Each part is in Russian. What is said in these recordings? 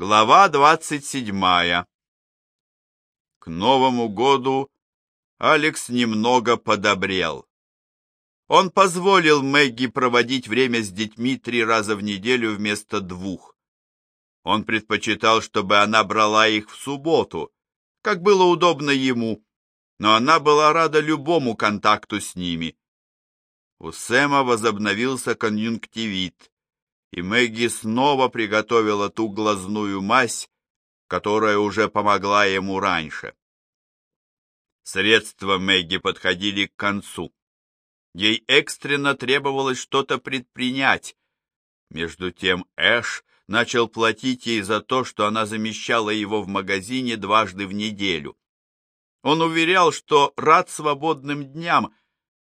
Глава двадцать седьмая. К Новому году Алекс немного подобрел. Он позволил Мэгги проводить время с детьми три раза в неделю вместо двух. Он предпочитал, чтобы она брала их в субботу, как было удобно ему, но она была рада любому контакту с ними. У Сэма возобновился конъюнктивит, и Мэгги снова приготовила ту глазную мазь, которая уже помогла ему раньше. Средства Мэгги подходили к концу. Ей экстренно требовалось что-то предпринять. Между тем Эш начал платить ей за то, что она замещала его в магазине дважды в неделю. Он уверял, что рад свободным дням,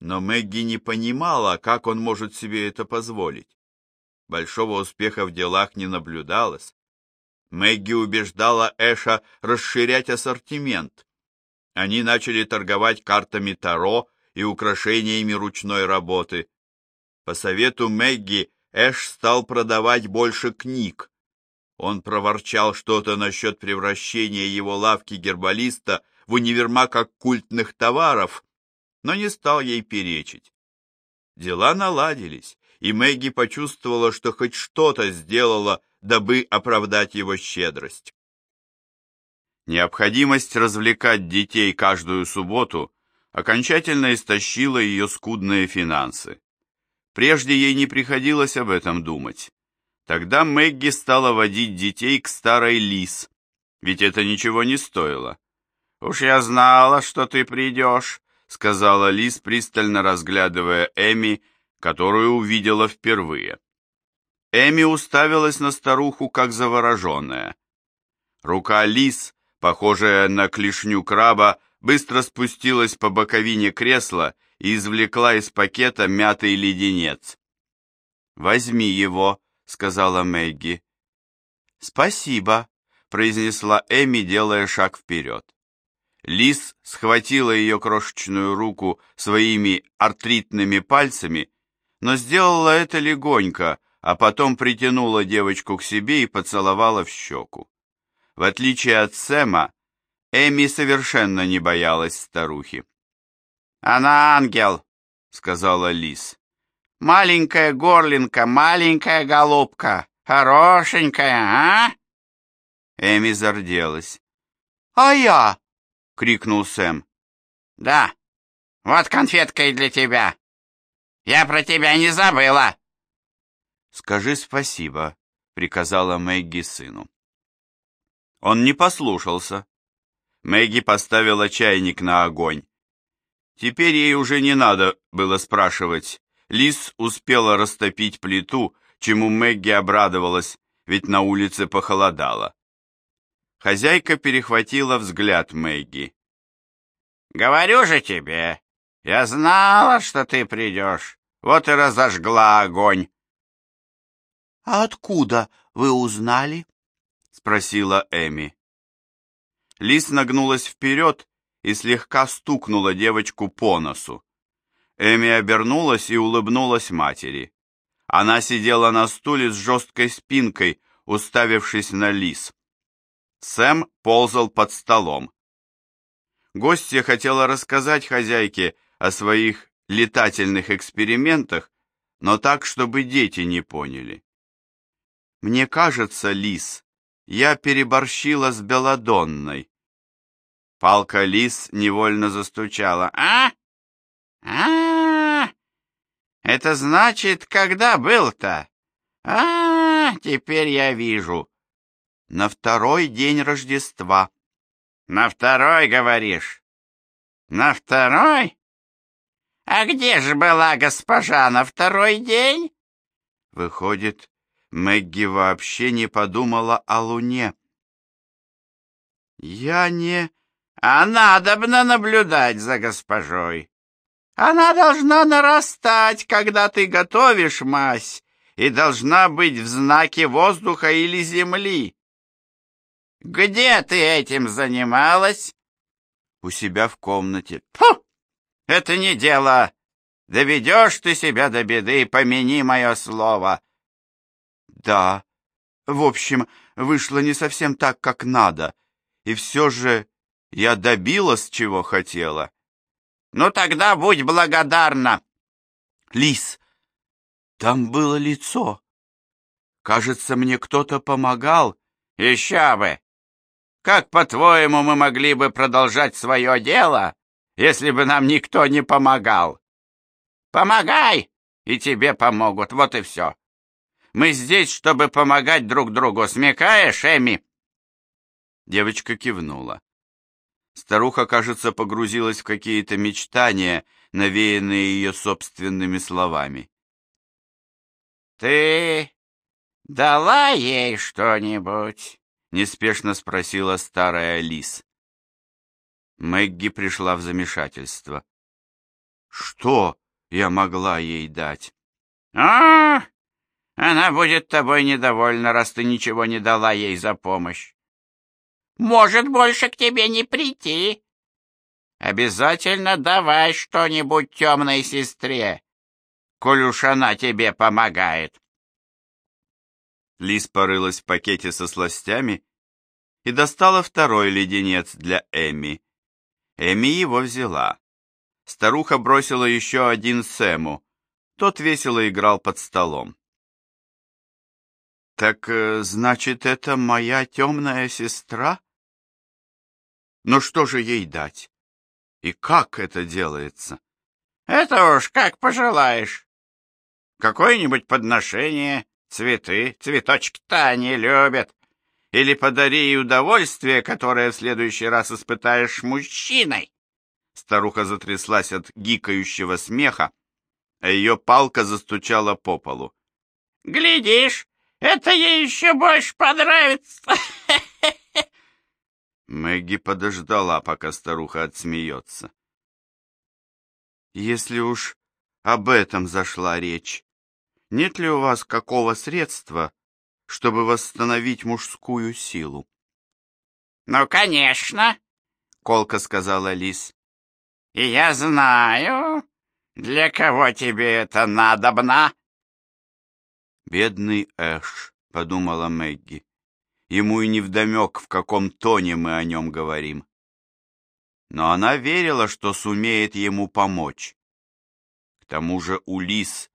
но Мэгги не понимала, как он может себе это позволить. Большого успеха в делах не наблюдалось. Мэгги убеждала Эша расширять ассортимент. Они начали торговать картами Таро и украшениями ручной работы. По совету Мэгги Эш стал продавать больше книг. Он проворчал что-то насчет превращения его лавки гербалиста в универмаг оккультных товаров, но не стал ей перечить. Дела наладились, и Мэгги почувствовала, что хоть что-то сделала, дабы оправдать его щедрость. Необходимость развлекать детей каждую субботу окончательно истощила ее скудные финансы. Прежде ей не приходилось об этом думать. Тогда Мэгги стала водить детей к старой Лис, ведь это ничего не стоило. «Уж я знала, что ты придешь», — сказала Лис, пристально разглядывая Эми, которую увидела впервые. Эми уставилась на старуху, как завороженная. Рука Лис, похожая на клешню краба, быстро спустилась по боковине кресла и извлекла из пакета мятый леденец. «Возьми его», — сказала Мэгги. «Спасибо», — произнесла Эми, делая шаг вперед. Лис схватила ее крошечную руку своими артритными пальцами, но сделала это легонько, а потом притянула девочку к себе и поцеловала в щеку. В отличие от Сэма, Эми совершенно не боялась старухи. «Она ангел», — сказала Лис. «Маленькая горлинка, маленькая голубка, хорошенькая, а?» Эми зарделась. «А я?» — крикнул Сэм. «Да, вот конфетка и для тебя. Я про тебя не забыла!» «Скажи спасибо», — приказала Мэгги сыну. Он не послушался. Мэгги поставила чайник на огонь. Теперь ей уже не надо было спрашивать. Лис успела растопить плиту, чему Мэгги обрадовалась, ведь на улице похолодало. Хозяйка перехватила взгляд Мэгги. «Говорю же тебе, я знала, что ты придешь. Вот и разожгла огонь. — А откуда вы узнали? — спросила Эми. Лис нагнулась вперед и слегка стукнула девочку по носу. Эми обернулась и улыбнулась матери. Она сидела на стуле с жесткой спинкой, уставившись на лис. Сэм ползал под столом. Гостья хотела рассказать хозяйке о своих летательных экспериментах, но так, чтобы дети не поняли. Мне кажется, Лис, я переборщила с Беладонной. Палка Лис невольно застучала. А? А? Это значит, когда был-то? А, теперь я вижу. На второй день Рождества. На второй, говоришь? На второй? А где же была госпожа на второй день? Выходит, Мэгги вообще не подумала о луне. Я не... А надобно наблюдать за госпожой. Она должна нарастать, когда ты готовишь мазь, и должна быть в знаке воздуха или земли. Где ты этим занималась? У себя в комнате. Фу! Это не дело. Доведешь ты себя до беды, помяни мое слово. Да, В общем, вышло не совсем так, как надо. И все же я добилась, чего хотела. Ну тогда будь благодарна. Лис, там было лицо. Кажется, мне кто-то помогал. Еще бы! Как, по-твоему, мы могли бы продолжать свое дело, если бы нам никто не помогал? Помогай, и тебе помогут, вот и все. Мы здесь, чтобы помогать друг другу, смекаешь, Эми?» Девочка кивнула. Старуха, кажется, погрузилась в какие-то мечтания, навеянные ее собственными словами. «Ты дала ей что-нибудь?» — неспешно спросила старая лис. Мэгги пришла в замешательство. «Что я могла ей дать?» «А, она будет тобой недовольна, раз ты ничего не дала ей за помощь может больше к тебе не прийти. Обязательно давай что-нибудь темной сестре, коль уж она тебе помогает. Лис порылась в пакете со сластями и достала второй леденец для Эми. Эми его взяла. Старуха бросила еще один Сэму. Тот весело играл под столом. «Так, э, значит, это моя темная сестра?» Но что же ей дать? И как это делается? Это уж как пожелаешь. Какое-нибудь подношение, цветы, цветочки-то они любят. Или подари ей удовольствие, которое в следующий раз испытаешь мужчиной. Старуха затряслась от гикающего смеха, а ее палка застучала по полу. «Глядишь, это ей еще больше понравится!» Мэгги подождала, пока старуха отсмеется. «Если уж об этом зашла речь, нет ли у вас какого средства, чтобы восстановить мужскую силу?» «Ну, конечно!» — колко сказала Лис. «И я знаю, для кого тебе это надобно!» «Бедный Эш», — подумала Мэгги. Ему и не вдомек, в каком тоне мы о нем говорим. Но она верила, что сумеет ему помочь. К тому же у Лис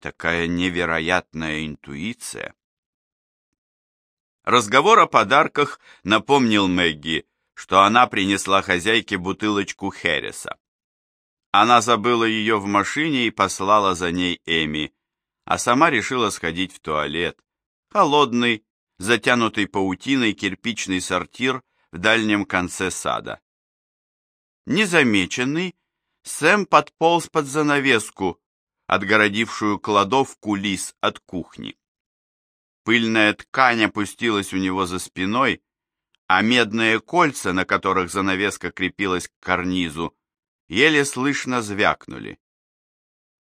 такая невероятная интуиция. Разговор о подарках напомнил Мэгги, что она принесла хозяйке бутылочку Хереса. Она забыла ее в машине и послала за ней Эми, а сама решила сходить в туалет, холодный, затянутый паутиной кирпичный сортир в дальнем конце сада. Незамеченный, Сэм подполз под занавеску, отгородившую кладовку лис от кухни. Пыльная ткань опустилась у него за спиной, а медные кольца, на которых занавеска крепилась к карнизу, еле слышно звякнули.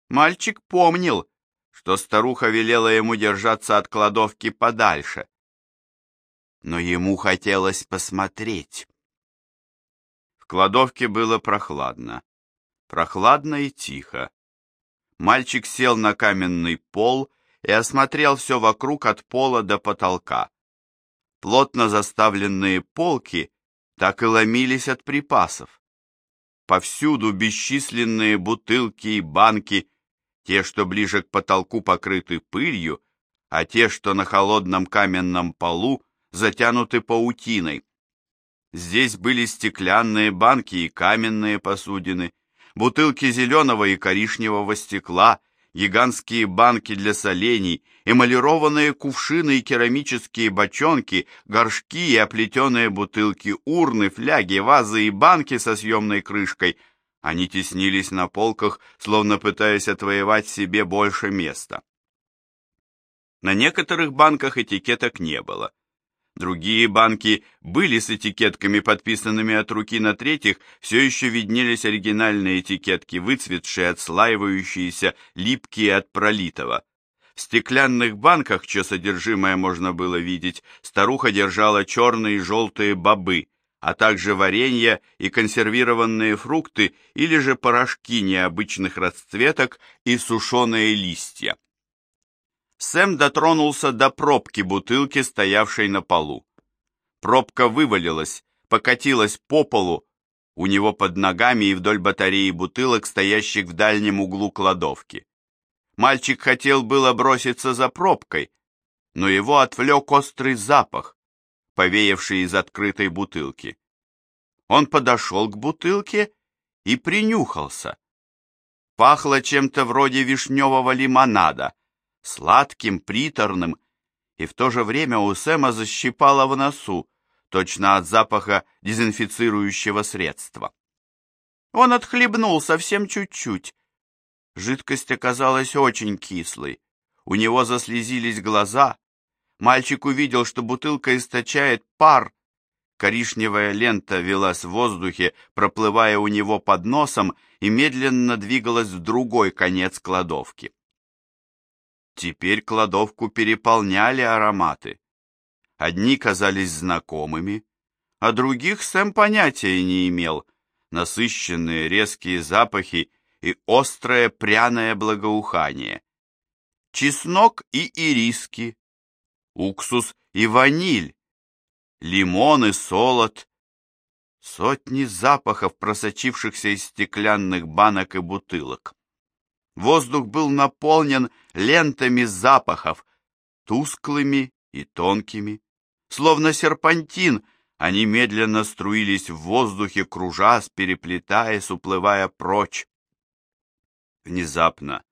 Мальчик помнил, что старуха велела ему держаться от кладовки подальше, но ему хотелось посмотреть. В кладовке было прохладно. Прохладно и тихо. Мальчик сел на каменный пол и осмотрел все вокруг от пола до потолка. Плотно заставленные полки так и ломились от припасов. Повсюду бесчисленные бутылки и банки, те, что ближе к потолку покрыты пылью, а те, что на холодном каменном полу, затянуты паутиной. Здесь были стеклянные банки и каменные посудины, бутылки зеленого и коричневого стекла, гигантские банки для солений, эмалированные кувшины и керамические бочонки, горшки и оплетенные бутылки, урны, фляги, вазы и банки со съемной крышкой. Они теснились на полках, словно пытаясь отвоевать себе больше места. На некоторых банках этикеток не было. Другие банки были с этикетками, подписанными от руки на третьих, все еще виднелись оригинальные этикетки, выцветшие, отслаивающиеся, липкие от пролитого. В стеклянных банках, чье содержимое можно было видеть, старуха держала черные и желтые бобы, а также варенье и консервированные фрукты или же порошки необычных расцветок и сушеные листья. Сэм дотронулся до пробки бутылки, стоявшей на полу. Пробка вывалилась, покатилась по полу, у него под ногами и вдоль батареи бутылок, стоящих в дальнем углу кладовки. Мальчик хотел было броситься за пробкой, но его отвлек острый запах, повеявший из открытой бутылки. Он подошел к бутылке и принюхался. Пахло чем-то вроде вишневого лимонада, сладким, приторным, и в то же время у Сэма защипало в носу, точно от запаха дезинфицирующего средства. Он отхлебнул совсем чуть-чуть. Жидкость оказалась очень кислой. У него заслезились глаза. Мальчик увидел, что бутылка источает пар. Коричневая лента велась в воздухе, проплывая у него под носом, и медленно двигалась в другой конец кладовки. Теперь кладовку переполняли ароматы. Одни казались знакомыми, а других Сэм понятия не имел. Насыщенные резкие запахи и острое пряное благоухание. Чеснок и ириски, уксус и ваниль, лимон и солод. Сотни запахов, просочившихся из стеклянных банок и бутылок. Воздух был наполнен лентами запахов, тусклыми и тонкими. Словно серпантин, они медленно струились в воздухе, кружась, переплетаясь, уплывая прочь. Внезапно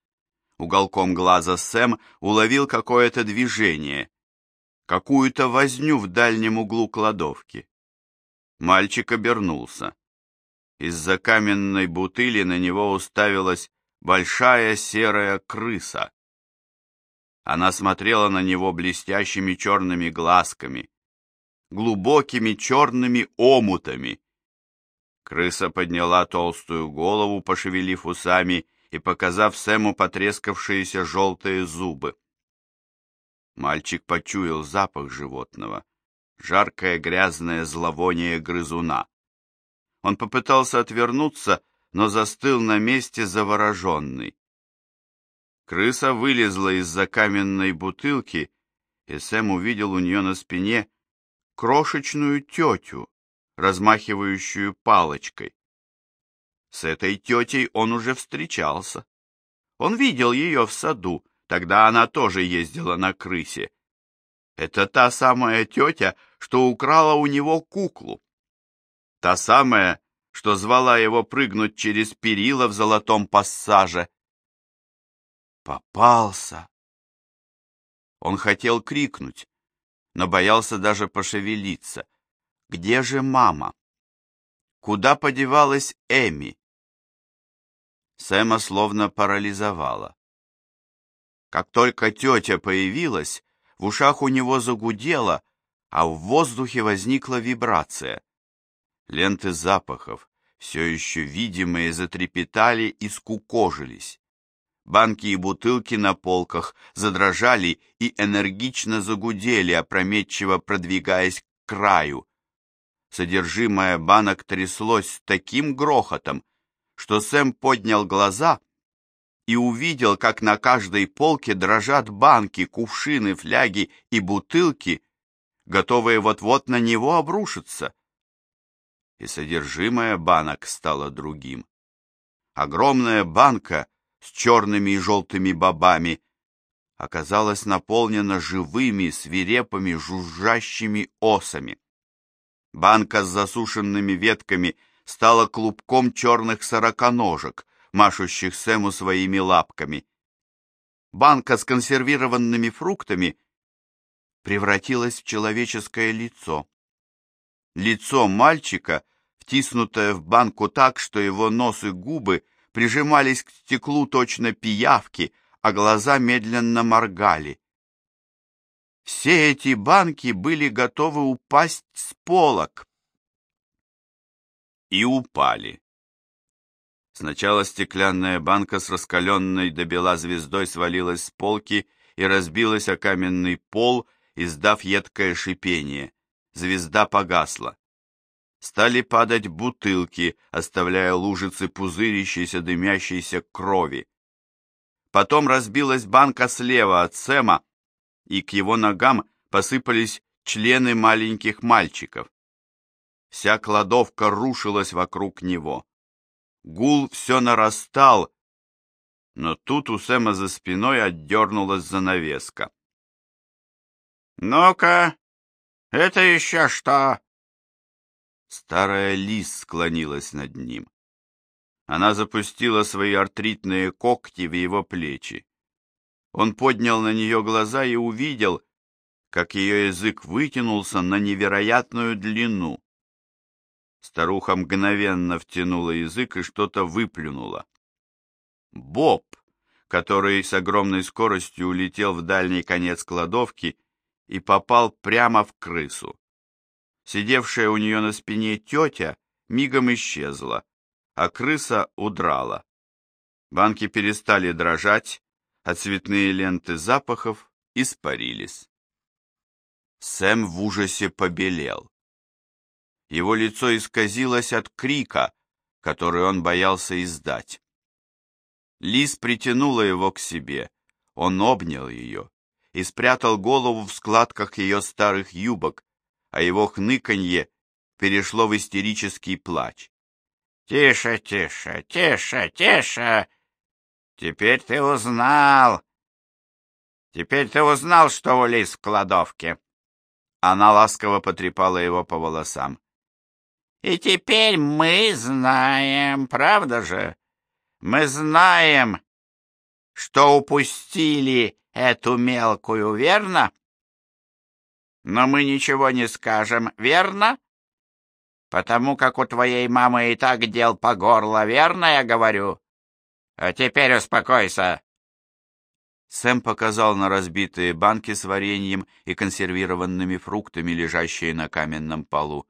уголком глаза Сэм уловил какое-то движение, какую-то возню в дальнем углу кладовки. Мальчик обернулся. Из-за каменной бутыли на него уставилась большая серая крыса. Она смотрела на него блестящими черными глазками, глубокими черными омутами. Крыса подняла толстую голову, пошевелив усами и показав Сэму потрескавшиеся желтые зубы. Мальчик почуял запах животного, жаркое грязное зловоние грызуна. Он попытался отвернуться, но застыл на месте завороженный. Крыса вылезла из-за каменной бутылки, и Сэм увидел у нее на спине крошечную тетю, размахивающую палочкой. С этой тетей он уже встречался. Он видел ее в саду, тогда она тоже ездила на крысе. Это та самая тетя, что украла у него куклу. Та самая, что звала его прыгнуть через перила в золотом пассаже. Попался. Он хотел крикнуть, но боялся даже пошевелиться. Где же мама? Куда подевалась Эми? Сэма словно парализовала. Как только тетя появилась, в ушах у него загудело, а в воздухе возникла вибрация. Ленты запахов, все еще видимые, затрепетали и скукожились. Банки и бутылки на полках задрожали и энергично загудели, опрометчиво продвигаясь к краю. Содержимое банок тряслось с таким грохотом, что Сэм поднял глаза и увидел, как на каждой полке дрожат банки, кувшины, фляги и бутылки, готовые вот-вот на него обрушиться. И содержимое банок стало другим. Огромная банка — с черными и желтыми бобами, оказалась наполнена живыми, свирепыми, жужжащими осами. Банка с засушенными ветками стала клубком черных сороконожек, машущих Сэму своими лапками. Банка с консервированными фруктами превратилась в человеческое лицо. Лицо мальчика, втиснутое в банку так, что его нос и губы прижимались к стеклу точно пиявки, а глаза медленно моргали. Все эти банки были готовы упасть с полок. И упали. Сначала стеклянная банка с раскаленной до бела звездой свалилась с полки и разбилась о каменный пол, издав едкое шипение. Звезда погасла стали падать бутылки, оставляя лужицы пузырящейся дымящейся крови. Потом разбилась банка слева от Сэма, и к его ногам посыпались члены маленьких мальчиков. Вся кладовка рушилась вокруг него. Гул все нарастал, но тут у Сэма за спиной отдернулась занавеска. «Ну-ка, это еще что?» Старая лис склонилась над ним. Она запустила свои артритные когти в его плечи. Он поднял на нее глаза и увидел, как ее язык вытянулся на невероятную длину. Старуха мгновенно втянула язык и что-то выплюнула. Боб, который с огромной скоростью улетел в дальний конец кладовки и попал прямо в крысу. Сидевшая у нее на спине тетя мигом исчезла, а крыса удрала. Банки перестали дрожать, а цветные ленты запахов испарились. Сэм в ужасе побелел. Его лицо исказилось от крика, который он боялся издать. Лис притянула его к себе, он обнял ее и спрятал голову в складках ее старых юбок, а его хныканье перешло в истерический плач. «Тише, тише, тише, тише! Теперь ты узнал! Теперь ты узнал, что у лис в кладовке!» Она ласково потрепала его по волосам. «И теперь мы знаем, правда же? Мы знаем, что упустили эту мелкую, верно? Но мы ничего не скажем, верно? Потому как у твоей мамы и так дел по горло, верно я говорю? А теперь успокойся. Сэм показал на разбитые банки с вареньем и консервированными фруктами, лежащие на каменном полу.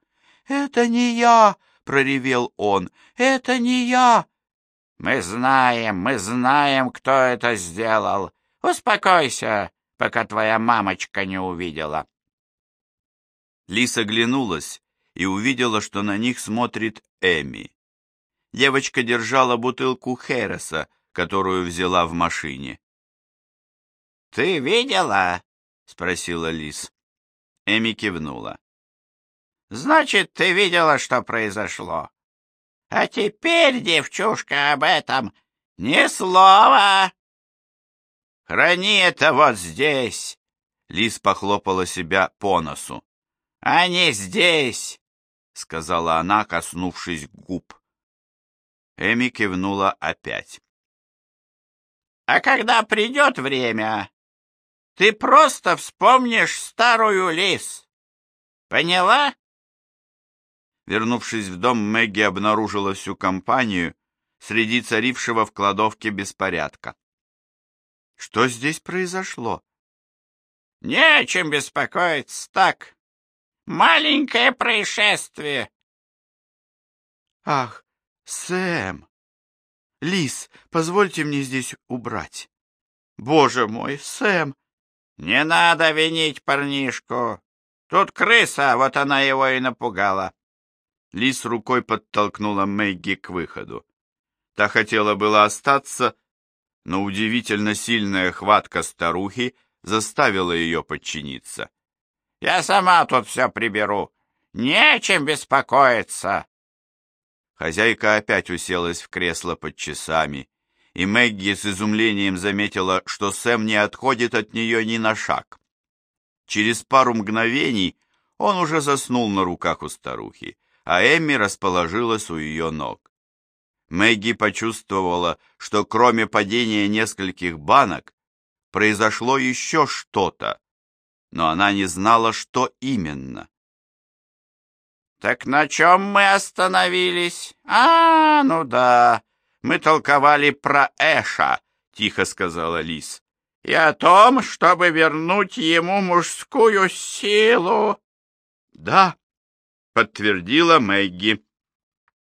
«Это не я!» — проревел он. «Это не я!» «Мы знаем, мы знаем, кто это сделал. Успокойся, пока твоя мамочка не увидела». Лиса оглянулась и увидела, что на них смотрит Эми. Девочка держала бутылку Хереса, которую взяла в машине. «Ты видела?» — спросила Лис. Эми кивнула. «Значит, ты видела, что произошло. А теперь, девчушка, об этом ни слова. Храни это вот здесь!» Лис похлопала себя по носу. «А не здесь!» — сказала она, коснувшись губ. Эми кивнула опять. «А когда придет время, ты просто вспомнишь старую лис. Поняла?» Вернувшись в дом, Мэгги обнаружила всю компанию среди царившего в кладовке беспорядка. Что здесь произошло? Не о чем беспокоиться, так. Маленькое происшествие. Ах, Сэм! Лис, позвольте мне здесь убрать. Боже мой, Сэм! Не надо винить парнишку. Тут крыса, вот она его и напугала. Лис рукой подтолкнула Мэгги к выходу. Та хотела было остаться, но удивительно сильная хватка старухи заставила ее подчиниться. «Я сама тут все приберу. Нечем беспокоиться!» Хозяйка опять уселась в кресло под часами и Мэгги с изумлением заметила, что Сэм не отходит от нее ни на шаг. Через пару мгновений он уже заснул на руках у старухи, а Эмми расположилась у ее ног. Мэгги почувствовала, что кроме падения нескольких банок произошло еще что-то, но она не знала, что именно. «Так на чем мы остановились? А, ну да, мы толковали про Эша, — тихо сказала Лис, — и о том, чтобы вернуть ему мужскую силу. — Да, — подтвердила Мэгги.